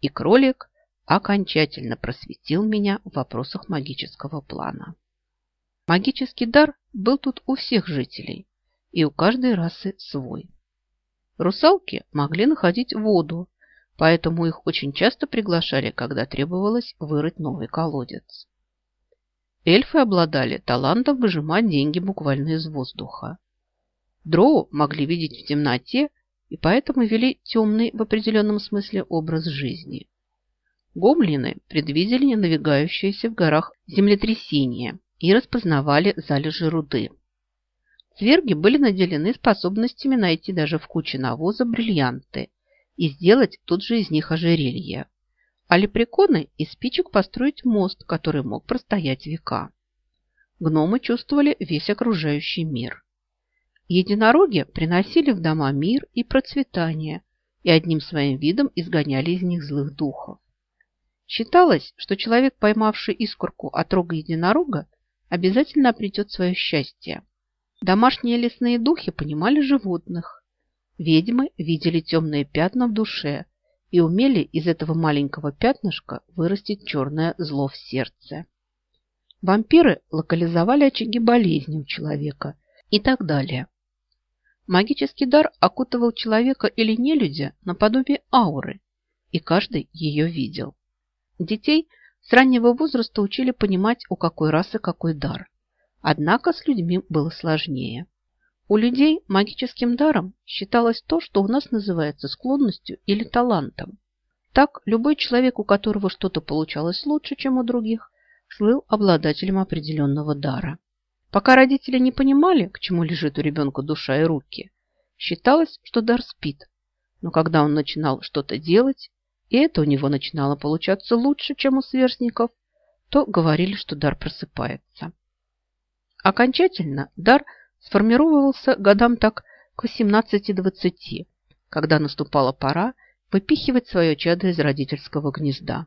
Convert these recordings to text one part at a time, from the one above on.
И кролик окончательно просветил меня в вопросах магического плана. Магический дар был тут у всех жителей, и у каждой расы свой. Русалки могли находить воду, поэтому их очень часто приглашали, когда требовалось вырыть новый колодец. Эльфы обладали талантом выжимать деньги буквально из воздуха. Дроу могли видеть в темноте и поэтому вели темный в определенном смысле образ жизни. Гоблины предвидели навигающиеся в горах землетрясения и распознавали залежи руды. Цверги были наделены способностями найти даже в куче навоза бриллианты и сделать тут же из них ожерелье. А лепреконы из спичек построить мост, который мог простоять века. Гномы чувствовали весь окружающий мир. Единороги приносили в дома мир и процветание и одним своим видом изгоняли из них злых духов. Считалось, что человек, поймавший искорку от рога единорога, обязательно обретет свое счастье. Домашние лесные духи понимали животных. Ведьмы видели темные пятна в душе и умели из этого маленького пятнышка вырастить черное зло в сердце. Вампиры локализовали очаги болезни у человека и так далее. Магический дар окутывал человека или нелюдя наподобие ауры, и каждый ее видел. Детей с раннего возраста учили понимать, у какой расы какой дар. Однако с людьми было сложнее. У людей магическим даром считалось то, что у нас называется склонностью или талантом. Так, любой человек, у которого что-то получалось лучше, чем у других, слыл обладателем определенного дара. Пока родители не понимали, к чему лежит у ребенка душа и руки, считалось, что дар спит. Но когда он начинал что-то делать, и это у него начинало получаться лучше, чем у сверстников, то говорили, что дар просыпается. Окончательно дар сформировывался годам так к 18-20, когда наступала пора выпихивать свое чадо из родительского гнезда.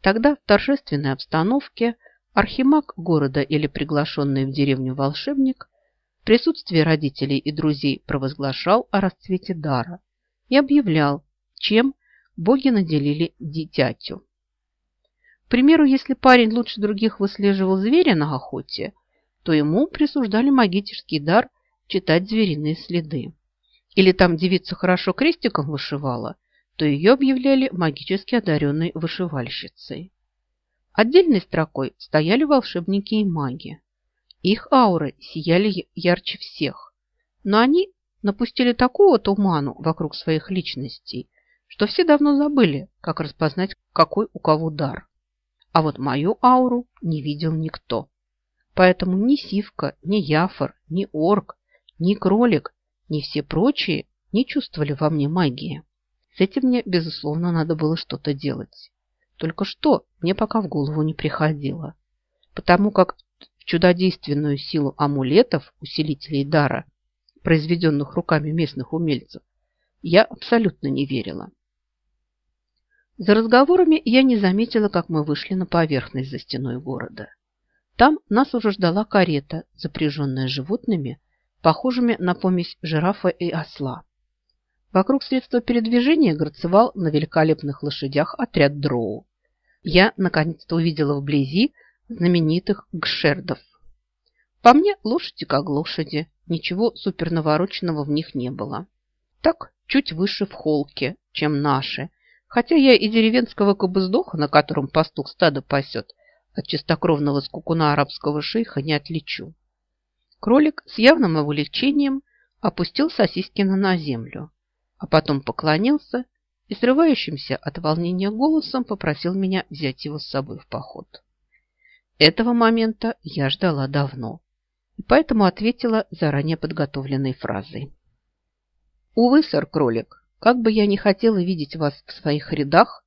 Тогда в торжественной обстановке – Архимаг города или приглашенный в деревню волшебник в присутствии родителей и друзей провозглашал о расцвете дара и объявлял, чем боги наделили дитятю. К примеру, если парень лучше других выслеживал зверя на охоте, то ему присуждали магический дар читать звериные следы. Или там девица хорошо крестиком вышивала, то ее объявляли магически одаренной вышивальщицей. Отдельной строкой стояли волшебники и маги. Их ауры сияли ярче всех, но они напустили такого туману вокруг своих личностей, что все давно забыли, как распознать, какой у кого дар. А вот мою ауру не видел никто. Поэтому ни Сивка, ни Яфор, ни Орк, ни Кролик, ни все прочие не чувствовали во мне магии. С этим мне, безусловно, надо было что-то делать. Только что мне пока в голову не приходило. Потому как в чудодейственную силу амулетов, усилителей дара, произведенных руками местных умельцев, я абсолютно не верила. За разговорами я не заметила, как мы вышли на поверхность за стеной города. Там нас уже ждала карета, запряженная животными, похожими на помесь жирафа и осла. Вокруг средства передвижения грацевал на великолепных лошадях отряд дроу я наконец-то увидела вблизи знаменитых гшердов. По мне, лошади как лошади, ничего супернавороченного в них не было. Так, чуть выше в холке, чем наши, хотя я и деревенского кобыздоха, на котором пастух стада пасет, от чистокровного скукуна арабского шейха не отличу. Кролик с явным увлечением опустил Сосискина на землю, а потом поклонился и срывающимся от волнения голосом попросил меня взять его с собой в поход. Этого момента я ждала давно, и поэтому ответила заранее подготовленной фразой. «Увы, сэр-кролик, как бы я ни хотела видеть вас в своих рядах,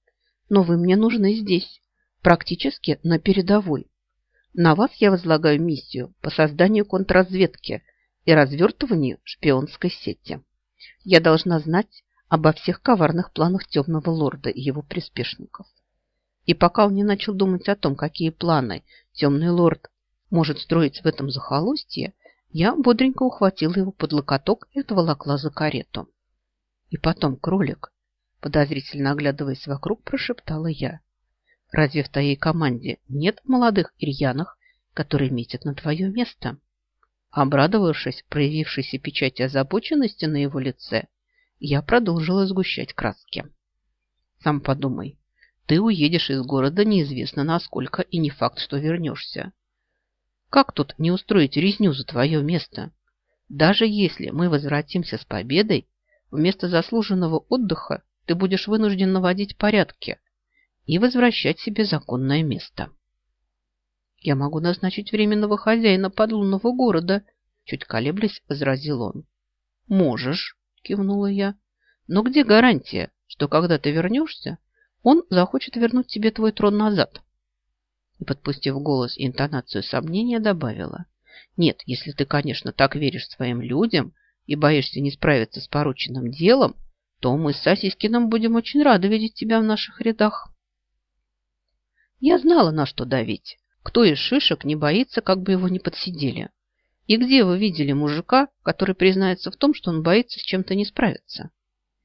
но вы мне нужны здесь, практически на передовой. На вас я возлагаю миссию по созданию контрразведки и развертыванию шпионской сети. Я должна знать, обо всех коварных планах темного лорда и его приспешников. И пока он не начал думать о том, какие планы темный лорд может строить в этом захолустье, я бодренько ухватила его под локоток и отволокла за карету. И потом, кролик, Подозрительно оглядываясь вокруг, прошептала я. Разве в твоей команде нет молодых ирьянах, которые метят на твое место? Обрадовавшись проявившейся печати озабоченности на его лице, я продолжила сгущать краски. Сам подумай, ты уедешь из города неизвестно насколько и не факт, что вернешься. Как тут не устроить резню за твое место? Даже если мы возвратимся с победой, вместо заслуженного отдыха ты будешь вынужден наводить порядки и возвращать себе законное место. Я могу назначить временного хозяина подлунного города, чуть колеблясь, возразил он. Можешь, кивнула я. Но где гарантия, что когда ты вернешься, он захочет вернуть тебе твой трон назад? И, подпустив голос и интонацию сомнения, добавила. Нет, если ты, конечно, так веришь своим людям и боишься не справиться с порученным делом, то мы с Сосискиным будем очень рады видеть тебя в наших рядах. Я знала, на что давить. Кто из шишек не боится, как бы его не подсидели? И где вы видели мужика, который признается в том, что он боится с чем-то не справиться?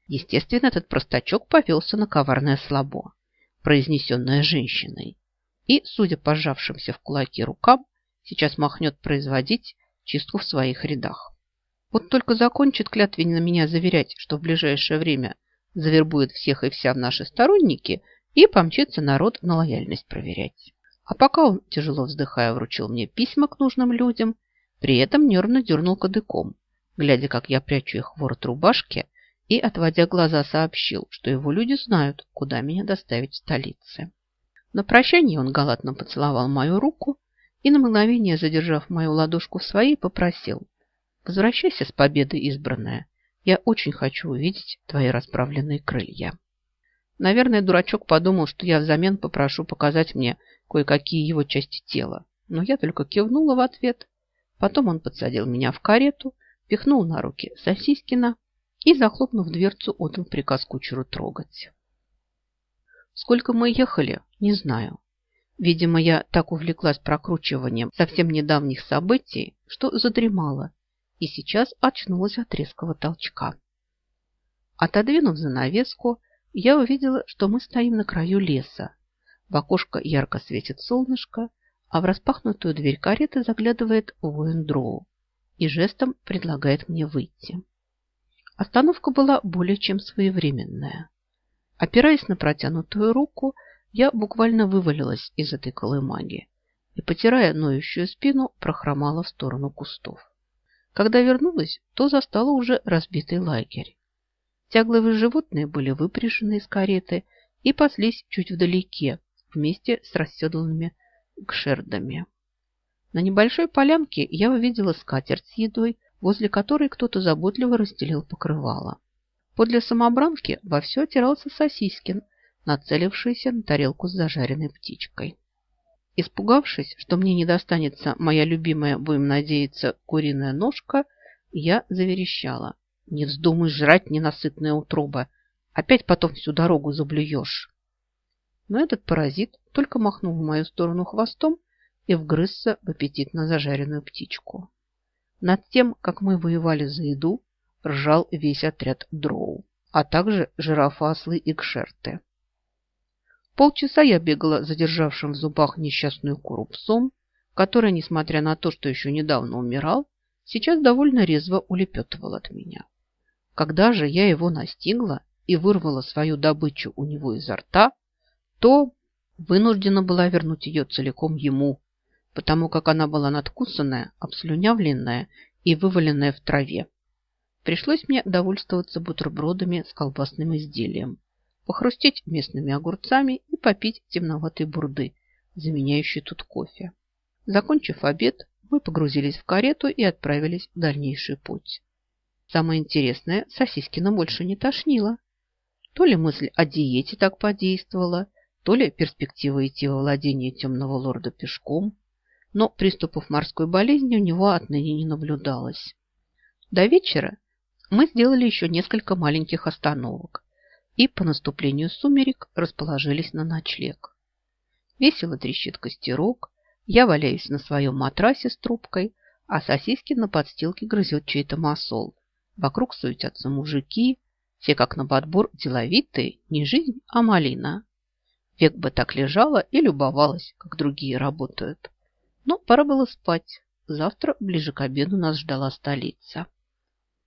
Естественно, этот простачок повелся на коварное слабо, произнесенное женщиной. И, судя по сжавшимся в кулаки рукам, сейчас махнет производить чистку в своих рядах. Вот только закончит клятвенно меня заверять, что в ближайшее время завербует всех и вся в наши сторонники и помчится народ на лояльность проверять. А пока он, тяжело вздыхая, вручил мне письма к нужным людям, при этом нервно дернул кадыком, глядя, как я прячу их в ворот рубашки, и, отводя глаза, сообщил, что его люди знают, куда меня доставить в столице. На прощание он галатно поцеловал мою руку и, на мгновение задержав мою ладошку в своей, попросил – Возвращайся с победой, избранная. Я очень хочу увидеть твои расправленные крылья. Наверное, дурачок подумал, что я взамен попрошу показать мне кое-какие его части тела. Но я только кивнула в ответ. Потом он подсадил меня в карету, пихнул на руки Сосискина и, захлопнув дверцу, отдал приказ кучеру трогать. Сколько мы ехали, не знаю. Видимо, я так увлеклась прокручиванием совсем недавних событий, что задремала и сейчас очнулась от резкого толчка. Отодвинув занавеску, я увидела, что мы стоим на краю леса. В окошко ярко светит солнышко, а в распахнутую дверь кареты заглядывает воин Дроу и жестом предлагает мне выйти. Остановка была более чем своевременная. Опираясь на протянутую руку, я буквально вывалилась из этой колымаги и, потирая ноющую спину, прохромала в сторону кустов. Когда вернулась, то застала уже разбитый лагерь. Тягловые животные были выпряжены из кареты и паслись чуть вдалеке, вместе с расседланными гшердами. На небольшой полянке я увидела скатерть с едой, возле которой кто-то заботливо разделил покрывало. Подле самобранки вовсю отирался Сосискин, нацелившийся на тарелку с зажаренной птичкой. Испугавшись, что мне не достанется моя любимая, будем надеяться, куриная ножка, я заверещала. Не вздумай жрать ненасытная утроба. Опять потом всю дорогу заблюешь. Но этот паразит только махнул в мою сторону хвостом и вгрызся в аппетитно зажаренную птичку. Над тем, как мы воевали за еду, ржал весь отряд дроу, а также жирафаслы и кшерты. Полчаса я бегала задержавшим в зубах несчастную куру псом, который, несмотря на то, что еще недавно умирал, сейчас довольно резво улепетывал от меня. Когда же я его настигла и вырвала свою добычу у него изо рта, то вынуждена была вернуть ее целиком ему, потому как она была надкусанная, обслюнявленная и вываленная в траве. Пришлось мне довольствоваться бутербродами с колбасным изделием, похрустеть местными огурцами и попить темноватой бурды, заменяющей тут кофе. Закончив обед, мы погрузились в карету и отправились в дальнейший путь. Самое интересное, Сосискина больше не тошнило. То ли мысль о диете так подействовала, то ли перспектива идти во владение темного лорда пешком, но приступов морской болезни у него отныне не наблюдалось. До вечера мы сделали еще несколько маленьких остановок, и по наступлению сумерек расположились на ночлег. Весело трещит костерок, я валяюсь на своем матрасе с трубкой, а сосиски на подстилке грызет чей-то масол. Вокруг суетятся мужики, Все как на подбор деловитые, не жизнь, а малина. Век бы так лежала и любовалась, как другие работают. Но пора было спать. Завтра, ближе к обеду, нас ждала столица.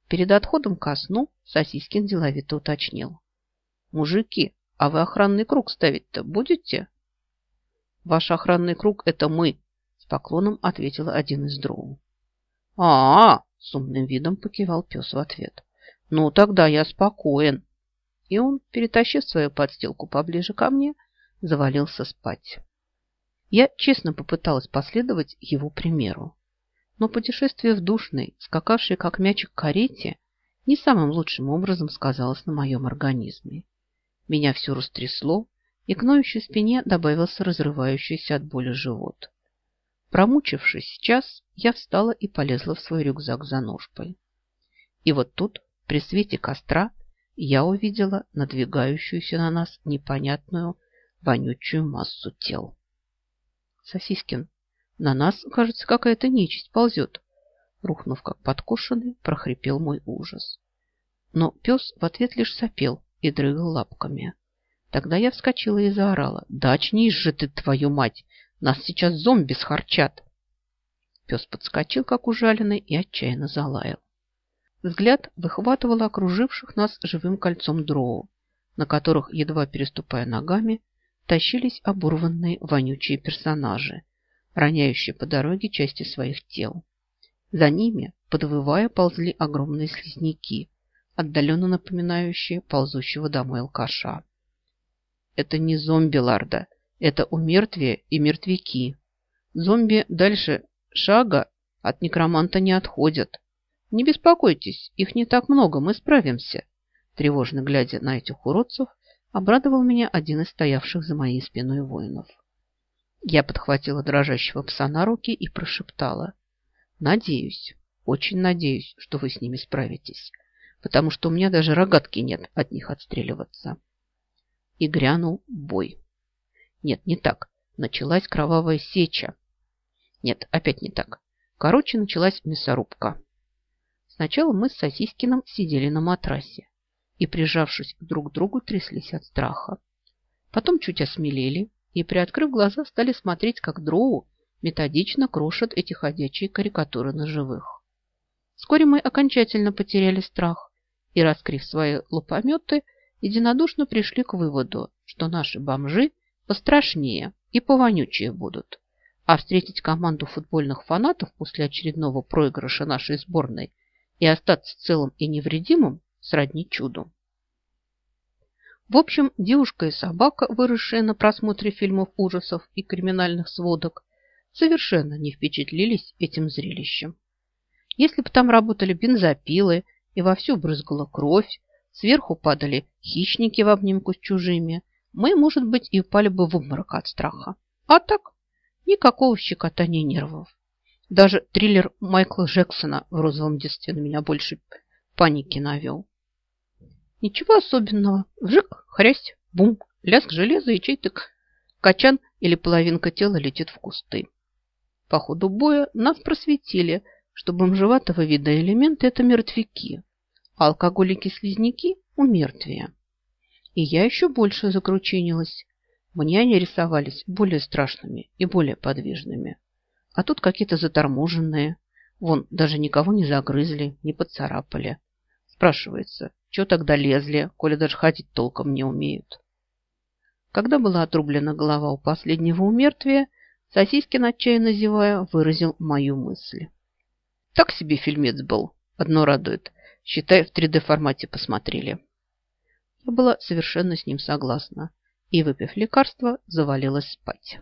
Перед отходом ко сну Сосискин деловито уточнил. «Мужики, а вы охранный круг ставить-то будете?» «Ваш охранный круг – это мы», – с поклоном ответила один из дроу. «А-а-а!» – с умным видом покивал пес в ответ. «Ну, тогда я спокоен». И он, перетащив свою подстилку поближе ко мне, завалился спать. Я честно попыталась последовать его примеру. Но путешествие в душной, скакавшей как мячик карете, не самым лучшим образом сказалось на моем организме. Меня все растрясло, и к ноющей спине добавился разрывающийся от боли живот. Промучившись час, я встала и полезла в свой рюкзак за ножпой. И вот тут, при свете костра, я увидела надвигающуюся на нас непонятную вонючую массу тел. Сосискин, на нас, кажется, какая-то нечисть ползет. Рухнув как подкошенный, прохрипел мой ужас. Но пес в ответ лишь сопел и дрыгал лапками. Тогда я вскочила и заорала. «Да очнись же ты, твою мать! Нас сейчас зомби схарчат!» Пес подскочил, как ужаленный, и отчаянно залаял. Взгляд выхватывал окруживших нас живым кольцом дроу, на которых, едва переступая ногами, тащились оборванные вонючие персонажи, роняющие по дороге части своих тел. За ними, подвывая, ползли огромные слизняки, отдаленно напоминающие ползущего домой алкаша. Это не зомби, Ларда, это умертвие и мертвяки. Зомби дальше шага от некроманта не отходят. Не беспокойтесь, их не так много, мы справимся. Тревожно глядя на этих уродцев, обрадовал меня один из стоявших за моей спиной воинов. Я подхватила дрожащего пса на руки и прошептала. «Надеюсь, очень надеюсь, что вы с ними справитесь, потому что у меня даже рогатки нет от них отстреливаться». И грянул бой. Нет, не так. Началась кровавая сеча. Нет, опять не так. Короче, началась мясорубка. Сначала мы с Сосискиным сидели на матрасе и, прижавшись друг к другу, тряслись от страха. Потом чуть осмелели и, приоткрыв глаза, стали смотреть, как дроу методично крошат эти ходячие карикатуры на живых. Вскоре мы окончательно потеряли страх и, раскрив свои лупометы, единодушно пришли к выводу, что наши бомжи пострашнее и повонючее будут. А встретить команду футбольных фанатов после очередного проигрыша нашей сборной и остаться целым и невредимым сродни чуду. В общем, девушка и собака, выросшие на просмотре фильмов ужасов и криминальных сводок, совершенно не впечатлились этим зрелищем. Если бы там работали бензопилы и вовсю брызгала кровь, сверху падали хищники в обнимку с чужими, мы, может быть, и упали бы в обморок от страха. А так, никакого щекотания нервов. Даже триллер Майкла Джексона в розовом детстве на меня больше паники навел. Ничего особенного. Вжик, хрясь, бум, лязг железа и чей-то качан или половинка тела летит в кусты. По ходу боя нас просветили, что бомжеватого вида элементы – это мертвяки, а алкоголики-слизняки – умертвия. И я еще больше закручинилась. Мне они рисовались более страшными и более подвижными. А тут какие-то заторможенные. Вон, даже никого не загрызли, не поцарапали. Спрашивается, что тогда лезли, коли даже ходить толком не умеют? Когда была отрублена голова у последнего умертвия, Сосискин, отчаянно зевая, выразил мою мысль. Так себе фильмец был. Одно радует. Считай, в 3D-формате посмотрели. Я была совершенно с ним согласна и, выпив лекарство, завалилась спать.